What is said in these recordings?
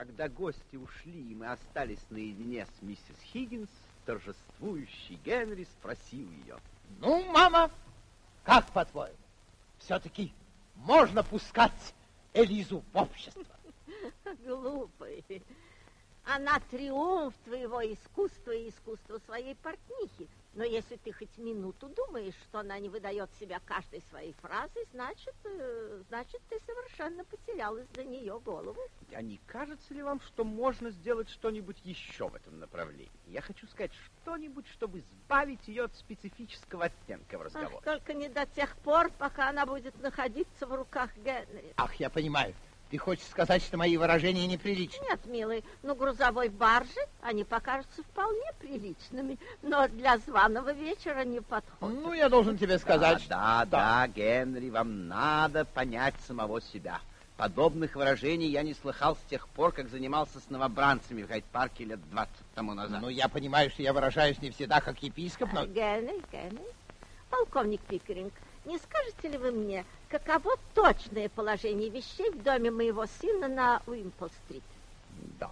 Когда гости ушли, и мы остались наедине с миссис Хиггинс, торжествующий Генри спросил ее. Ну, мама, как по-твоему? Все-таки можно пускать Элизу в общество? Глупый. Она триумф твоего искусства и искусства своей портнихи. Но если ты хоть минуту думаешь, что она не выдает себя каждой своей фразой, значит, э, значит, ты совершенно потерял из-за нее голову. А не кажется ли вам, что можно сделать что-нибудь еще в этом направлении? Я хочу сказать что-нибудь, чтобы избавить ее от специфического оттенка в разговоре. Ах, только не до тех пор, пока она будет находиться в руках Генри. Ах, я понимаю. Ты хочешь сказать, что мои выражения неприличны? Нет, милый, но грузовой баржи они покажутся вполне приличными, но для званого вечера не подходят. Ну, я должен тебе сказать, да, что... Да, да, Генри, вам надо понять самого себя. Подобных выражений я не слыхал с тех пор, как занимался с новобранцами в Гайд-парке лет 20 тому назад. Ну, я понимаю, что я выражаюсь не всегда как епископ, но... Генри, Генри, полковник Пикеринг, не скажете ли вы мне, каково точное положение вещей в доме моего сына на Уимпл-стрит? Да,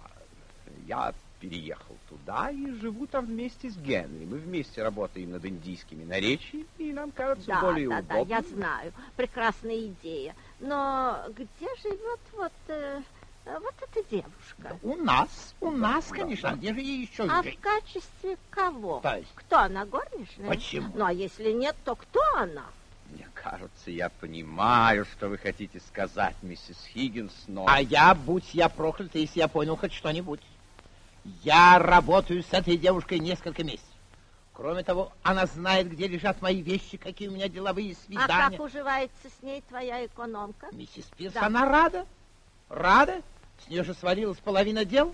я переехал туда и живу там вместе с Генри. Мы вместе работаем над индийскими наречиями, и нам кажется да, более да, удобным. Да, я знаю. Прекрасная идея. Но где живет вот... Э, вот эта девушка. Да, у нас, у нас, конечно. Да. Где же ей еще А в качестве кого? То есть? Кто она, горничная? Почему? Ну, а если нет, то кто она? Мне кажется, я понимаю, что вы хотите сказать, миссис Хиггинс, но... А я, будь я проклят, если я понял хоть что-нибудь. Я работаю с этой девушкой несколько месяцев. Кроме того, она знает, где лежат мои вещи, какие у меня деловые свидания. А как уживается с ней твоя экономка? Миссис Пирс, да. она рада. Рада. С нее же свалилась половина дел.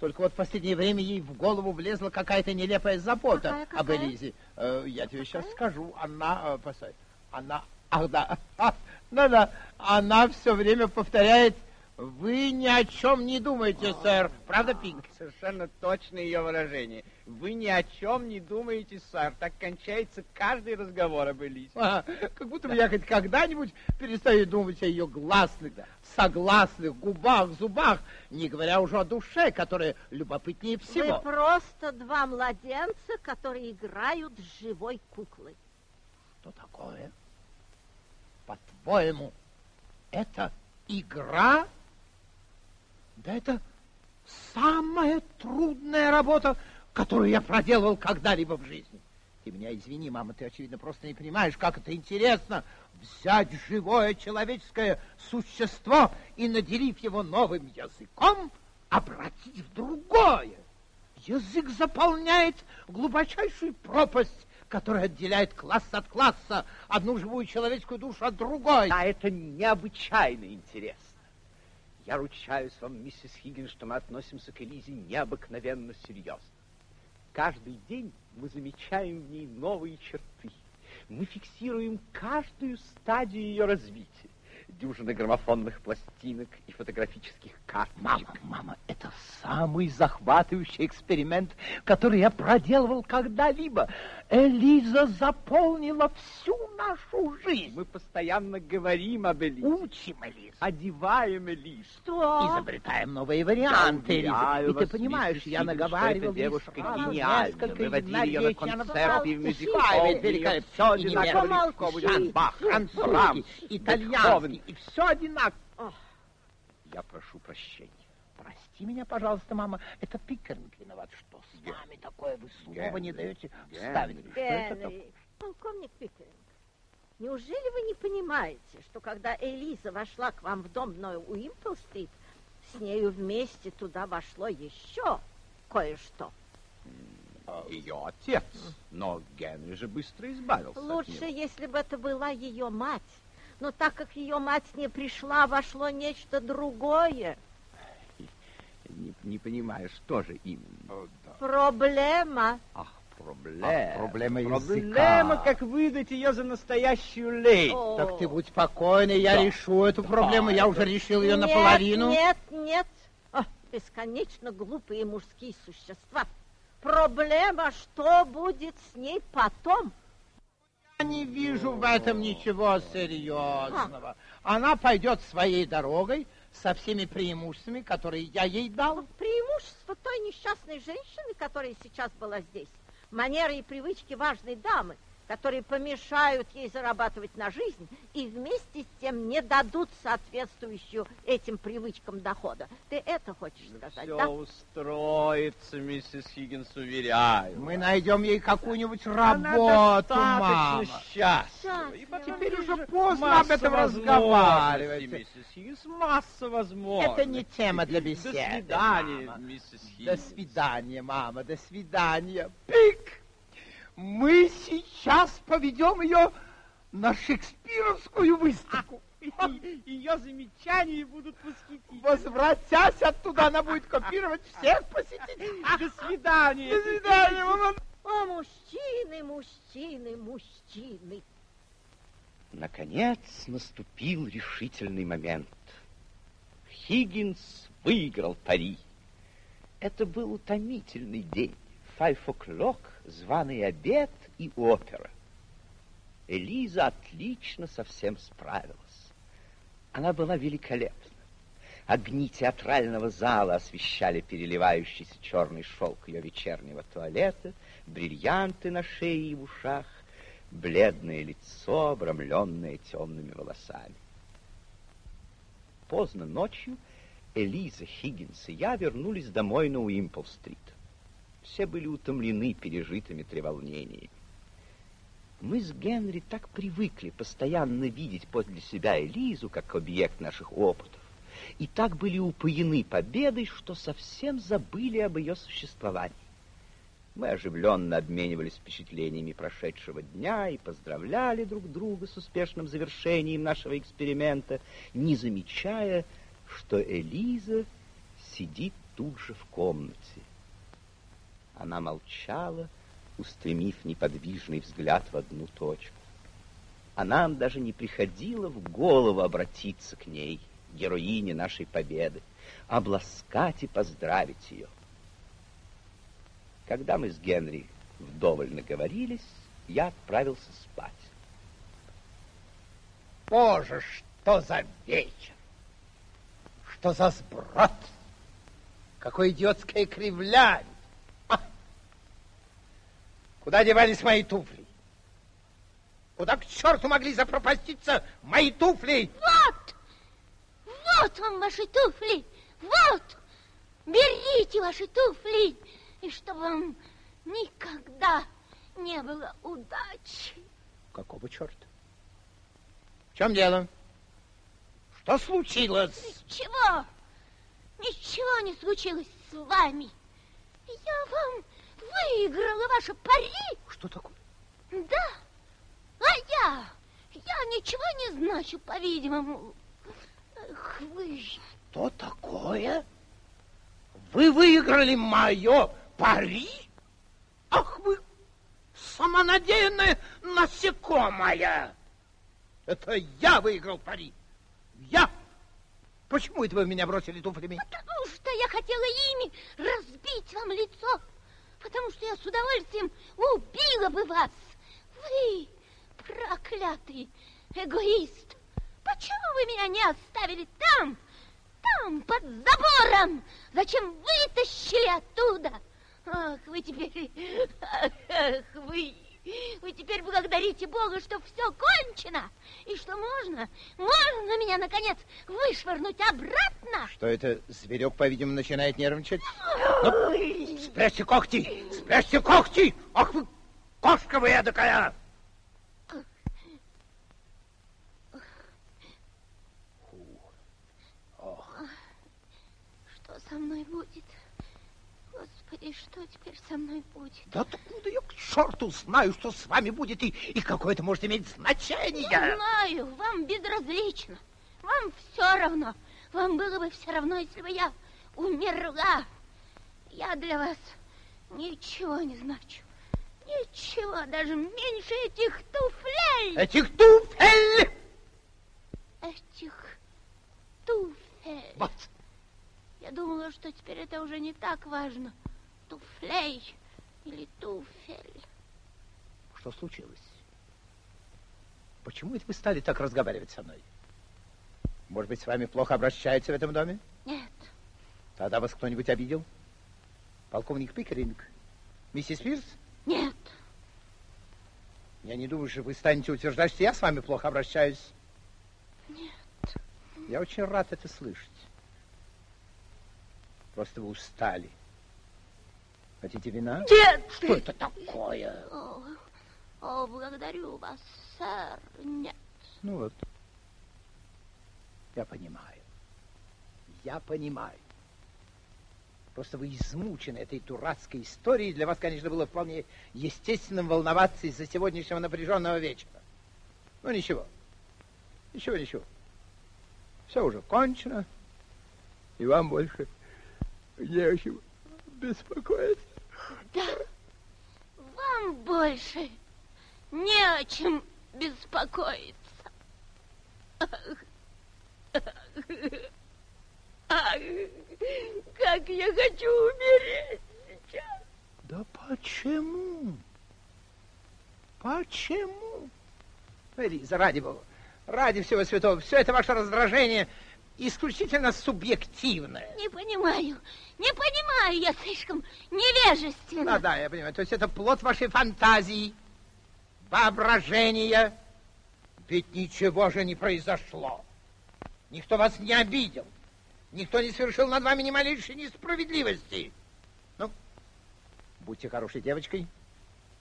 Только вот в последнее время ей в голову влезла какая-то нелепая забота какая, какая? об Элизе. Э, я тебе какая? сейчас скажу. Она... Э, постой она, ах да, да, да, она все время повторяет, вы ни о чем не думаете, сэр. Правда, Пинк? Совершенно точное ее выражение. Вы ни о чем не думаете, сэр. Так кончается каждый разговор об Элисе. А, как будто бы я хоть когда-нибудь перестаю думать о ее гласных, согласных, губах, зубах, не говоря уже о душе, которая любопытнее всего. Вы просто два младенца, которые играют с живой куклой. Что такое? По-твоему, это игра? Это самая трудная работа, которую я проделывал когда-либо в жизни. Ты меня извини, мама, ты, очевидно, просто не понимаешь, как это интересно взять живое человеческое существо и, наделив его новым языком, обратить в другое. Язык заполняет глубочайшую пропасть которая отделяет класс от класса, одну живую человеческую душу от другой. Да, это необычайно интересно. Я ручаюсь вам, миссис Хиггин, что мы относимся к Элизе необыкновенно серьезно. Каждый день мы замечаем в ней новые черты. Мы фиксируем каждую стадию ее развития дюжины граммофонных пластинок и фотографических карточек. Мама, мама, это самый захватывающий эксперимент, который я проделывал когда-либо. Элиза заполнила всю нашу жизнь. Мы постоянно говорим об Элизе. Учим Элизу. Одеваем Элизу. Что? Изобретаем новые варианты Элизы. И ты понимаешь, я наговаривал девушка гениальна. Мы водили ее на концерты в мюзикл. Все одинаково. Бах, французский, итальянский. И все одинаково. Я прошу прощения. Прости меня, пожалуйста, мама. Это Пикеринг виноват. Что с вами такое? Вы слова не даете вставить. Что это такое? Полковник Пикеринг, неужели вы не понимаете, что когда Элиза вошла к вам в дом на Уимпл-стрит, с нею вместе туда вошло еще кое-что? Ее отец. Но Генри же быстро избавился Лучше, если бы это была ее мать. Но так как ее мать не пришла, вошло нечто другое. Не, не понимаю, что же именно? О, да. Проблема. Ах, проблема. Ах, проблема языка. Проблема, как выдать ее за настоящую леди. О. Так ты будь спокойный, я да. решу эту проблему. Да, я уже решил ее нет, наполовину. Нет, нет, О, бесконечно глупые мужские существа. Проблема, что будет с ней потом? Я не вижу в этом ничего серьезного. Она пойдет своей дорогой, со всеми преимуществами, которые я ей дал. Преимущество той несчастной женщины, которая сейчас была здесь. Манеры и привычки важной дамы, которые помешают ей зарабатывать на жизнь и вместе с тем не дадут соответствующую этим привычкам дохода. Ты это хочешь сказать, Все да? устроится, миссис Хиггинс, уверяю. Мы вас. найдем ей какую-нибудь работу, мама. счастлива. И Теперь уже же поздно об этом возможностей, разговаривать. Миссис Хиггинс, масса возможностей. Это не тема для До беседы, свидания, мама. миссис До Хиггинс. свидания, мама, до свидания. Пик! Мы сейчас поведем ее на шекспировскую выставку. Ее замечания будут восхитительны. Возвратясь оттуда, она будет копировать всех посетителей. До свидания. До свидания. О, мужчины, мужчины, мужчины. Наконец наступил решительный момент. Хиггинс выиграл пари. Это был утомительный день. O'clock, званый обед и опера. Элиза отлично со всем справилась. Она была великолепна. Огни театрального зала освещали переливающийся черный шелк ее вечернего туалета, бриллианты на шее и в ушах, бледное лицо, обрамленное темными волосами. Поздно ночью Элиза, Хиггинс и я вернулись домой на Уимпл-стрит. Все были утомлены пережитыми треволнениями. Мы с Генри так привыкли постоянно видеть подле себя Элизу как объект наших опытов, и так были упоены победой, что совсем забыли об ее существовании. Мы оживленно обменивались впечатлениями прошедшего дня и поздравляли друг друга с успешным завершением нашего эксперимента, не замечая, что Элиза сидит тут же в комнате. Она молчала, устремив неподвижный взгляд в одну точку. А нам даже не приходило в голову обратиться к ней, героине нашей победы, обласкать и поздравить ее. Когда мы с Генри вдоволь наговорились, я отправился спать. Боже, что за вечер! Что за сброд! Какое идиотское кривляние! Куда девались мои туфли? Куда к черту могли запропаститься мои туфли? Вот! Вот вам ваши туфли! Вот! Берите ваши туфли! И чтобы вам никогда не было удачи. Какого черта? В чем дело? Что случилось? Чего? Ничего не случилось с вами. Я вам выиграла ваше пари. Что такое? Да. А я? Я ничего не значу, по-видимому. Эх, вы... Что такое? Вы выиграли мое пари? Ах вы, самонадеянная насекомая! Это я выиграл пари. Я? Почему это вы меня бросили туфлями? Потому что я хотела ими разбить вам лицо. Потому что я с удовольствием убила бы вас. Вы, проклятый эгоист, почему вы меня не оставили там, там, под забором? Зачем вытащили оттуда? Ах, вы теперь... Ах, вы... Вы теперь благодарите Бога, что все кончено, и что можно, можно меня, наконец, вышвырнуть обратно. Что это, зверек, по-видимому, начинает нервничать? Ну, спрячьте когти! Спрячьте когти! Ах вы, кошка вы эдакая! Что со мной будет? Господи, что теперь со мной будет? Да откуда я черту знаю, что с вами будет и, и какое это может иметь значение? Знаю, вам безразлично. Вам все равно. Вам было бы все равно, если бы я умерла. Я для вас ничего не значу. Ничего, даже меньше этих туфлей. Этих туфель! Этих туфель. Вот, Я думала, что теперь это уже не так важно. Туфлей или туфель. что случилось? Почему это вы стали так разговаривать со мной? Может быть, с вами плохо обращаются в этом доме? Нет. Тогда вас кто-нибудь обидел? Полковник Пикеринг? Миссис Пирс? Нет. Я не думаю, что вы станете утверждать, что я с вами плохо обращаюсь. Нет. Я очень рад это слышать. Просто вы устали. Хотите вина? Нет. Что это такое? О, о, благодарю вас, сэр. Нет. Ну вот. Я понимаю. Я понимаю. Просто вы измучены этой дурацкой историей. Для вас, конечно, было вполне естественным волноваться из-за сегодняшнего напряженного вечера. Ну, ничего. Ничего, ничего. Все уже кончено. И вам больше не о чем беспокоиться. Да. Вам больше не о чем беспокоиться. Ах, как я хочу умереть сейчас. Да почему? Почему? Элиза, ради бога, ради всего святого, все это ваше раздражение исключительно субъективное. Не понимаю, не понимаю, я слишком невежественна. Да, да, я понимаю. То есть это плод вашей фантазии, воображения. Ведь ничего же не произошло. Никто вас не обидел. Никто не совершил над вами ни малейшей несправедливости. Ну, будьте хорошей девочкой,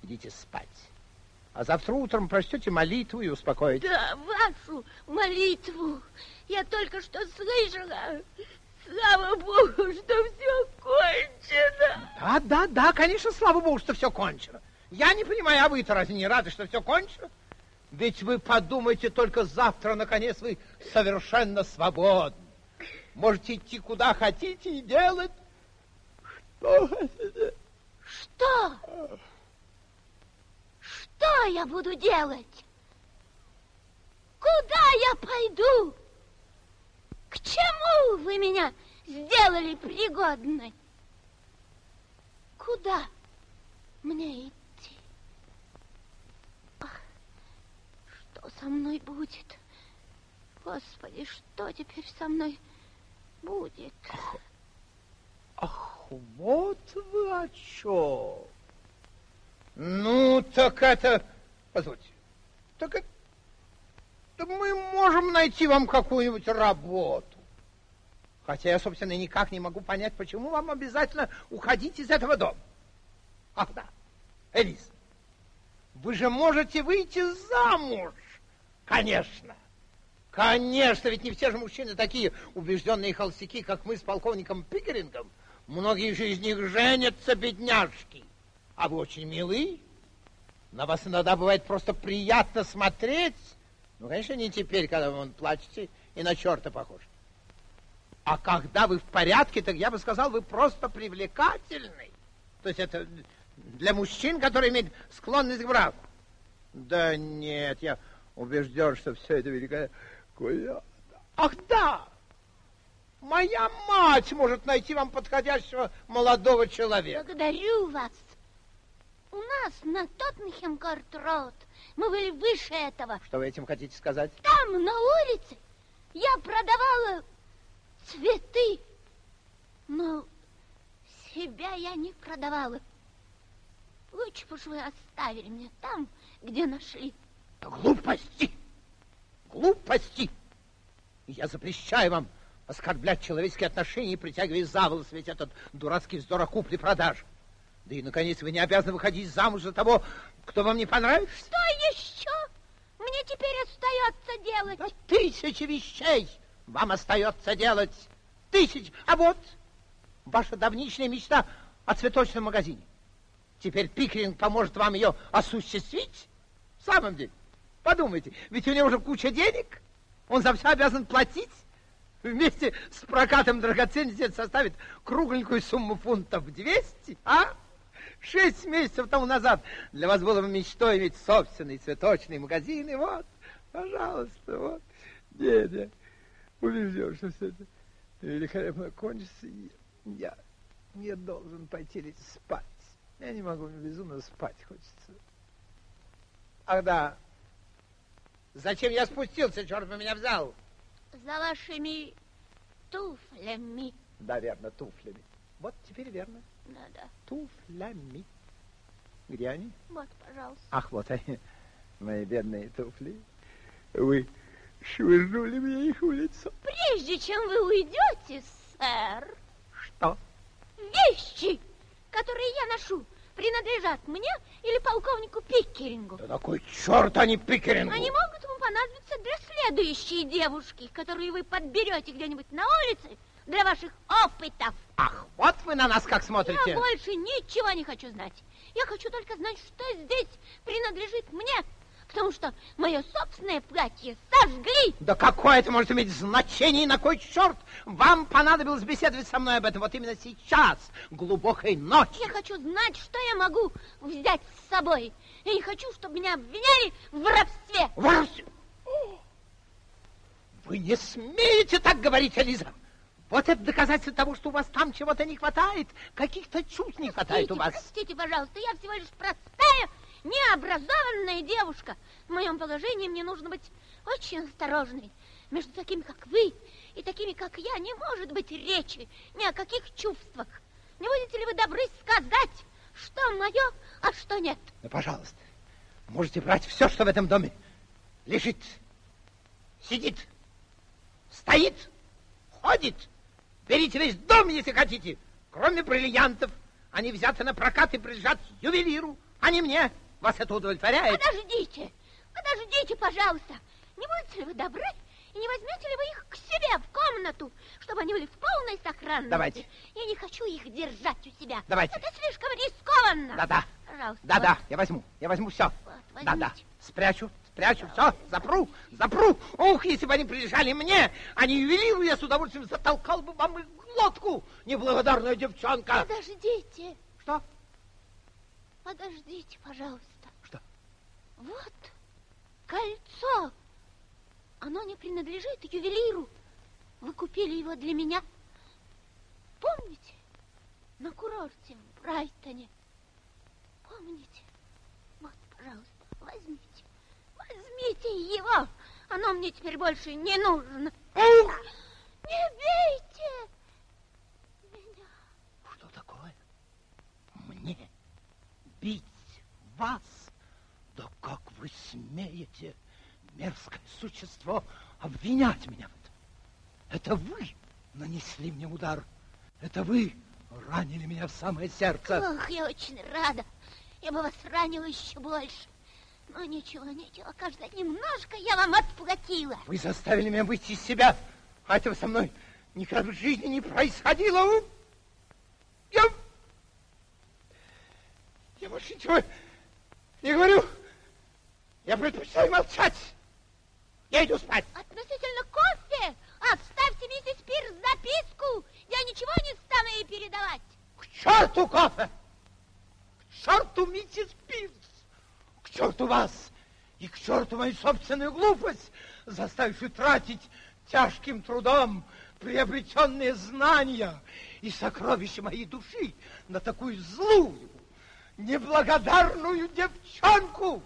идите спать. А завтра утром прочтете молитву и успокоитесь. Да, вашу молитву. Я только что слышала. Слава Богу, что все кончено. Да, да, да, конечно, слава Богу, что все кончено. Я не понимаю, а вы-то разве не рады, что все кончено? Ведь вы подумайте, только завтра, наконец, вы совершенно свободны. Можете идти куда хотите и делать, что хотите. Что? Что я буду делать? Куда я пойду? К чему вы меня сделали пригодной? Куда мне идти? Ах, что со мной будет? Господи, что теперь со мной будет? Ах, ах вот вы о чем. Ну, так это... Позвольте. Так это... Да мы можем найти вам какую-нибудь работу. Хотя я, собственно, никак не могу понять, почему вам обязательно уходить из этого дома. Ах, да. Элис, вы же можете выйти замуж. Конечно. Конечно, ведь не все же мужчины такие убежденные холостяки, как мы с полковником Пикерингом. Многие же из них женятся, бедняжки. А вы очень милы. На вас иногда бывает просто приятно смотреть. Ну, конечно, не теперь, когда вы плачете и на черта похож. А когда вы в порядке, так я бы сказал, вы просто привлекательный. То есть это для мужчин, которые имеют склонность к браку. Да нет, я убежден, что все это великолепно. Ах, да! Моя мать может найти вам подходящего молодого человека. Благодарю вас. У нас на Тоттенхем Корт-Роуд мы были выше этого. Что вы этим хотите сказать? Там, на улице, я продавала цветы. Но себя я не продавала. Лучше бы вы оставили меня там, где нашли. Глупости! Глупости! Я запрещаю вам оскорблять человеческие отношения и притягивая за волос ведь этот дурацкий вздор о купле-продаже. Да и, наконец, вы не обязаны выходить замуж за того, кто вам не понравится. Что еще мне теперь остается делать? Да тысячи вещей вам остается делать. Тысяч. А вот ваша давнишняя мечта о цветочном магазине. Теперь Пикринг поможет вам ее осуществить? В самом деле, подумайте, ведь у него уже куча денег. Он за все обязан платить. Вместе с прокатом драгоценностей составит кругленькую сумму фунтов 200, а? Шесть месяцев тому назад для вас было мечтой иметь собственный цветочный магазин, и вот, пожалуйста, вот. Нет, я убежден, что все это великолепно кончится, и я не должен пойти спать. Я не могу, мне безумно спать хочется. Ах да, зачем я спустился, черт бы меня взял? За вашими туфлями. Да, верно, туфлями. Вот теперь верно. Да-да. Туфлями. Где они? Вот, пожалуйста. Ах, вот они, мои бедные туфли. Вы швырнули мне их в лицо. Прежде чем вы уйдете, сэр, Что? вещи, которые я ношу, принадлежат мне или полковнику Пиккерингу. Да какой черт они Пикерингу? Они могут ему понадобиться для следующей девушки, которую вы подберете где-нибудь на улице для ваших опытов. Ах, вот вы на нас как смотрите. Я больше ничего не хочу знать. Я хочу только знать, что здесь принадлежит мне, потому что мое собственное платье сожгли. Да какое это может иметь значение и на кой черт вам понадобилось беседовать со мной об этом вот именно сейчас, глубокой ночью? Я хочу знать, что я могу взять с собой. Я не хочу, чтобы меня обвиняли в воровстве. Воровстве? Вы не смеете так говорить, Элиза. Вот это доказательство того, что у вас там чего-то не хватает, каких-то чувств не хватает у Простите, вас. простите, пожалуйста, я всего лишь простая, необразованная девушка. В моем положении мне нужно быть очень осторожной. Между такими, как вы, и такими, как я, не может быть речи ни о каких чувствах. Не будете ли вы добры сказать, что мое, а что нет? Ну, пожалуйста, можете брать все, что в этом доме лежит, сидит, стоит, ходит. Берите весь дом, если хотите, кроме бриллиантов. Они взяты на прокат и принадлежат ювелиру, а не мне. Вас это удовлетворяет? Подождите, подождите, пожалуйста. Не будете ли вы добры и не возьмете ли вы их к себе в комнату, чтобы они были в полной сохранности? Давайте. Я не хочу их держать у себя. Давайте. Это слишком рискованно. Да-да. Пожалуйста. Да-да, я возьму, я возьму все. Вот. Да-да, спрячу, спрячу, все, запру, запру. Ух, если бы они прилежали мне, а не ювелиру, я с удовольствием затолкал бы вам их в глотку, неблагодарная девчонка. Подождите, Что? подождите, пожалуйста. Что? Вот кольцо. Оно не принадлежит ювелиру. Вы купили его для меня. Помните? На курорте в Брайтоне. Помните? Вот, пожалуйста, возьмите. Возьмите его. Оно мне теперь больше не нужно. Ух! Не бейте меня. Что такое? Мне бить вас? Да как вы смеете, мерзкое существо, обвинять меня в этом? Это вы нанесли мне удар. Это вы ранили меня в самое сердце. Ох, я очень рада. Я бы вас ранила еще больше. Но ничего, ничего, кажется, немножко я вам отплатила. Вы заставили меня выйти из себя. А этого со мной никогда в жизни не происходило. Я... Я больше ничего не говорю. Я предпочитаю молчать. Я иду спать. Относительно кофе, оставьте миссис Пирс записку. Я ничего не стану ей передавать. К черту кофе! К черту миссис Пирс! Черту вас! И к черту мою собственную глупость, заставившую тратить тяжким трудом приобретенные знания и сокровища моей души на такую злую, неблагодарную девчонку!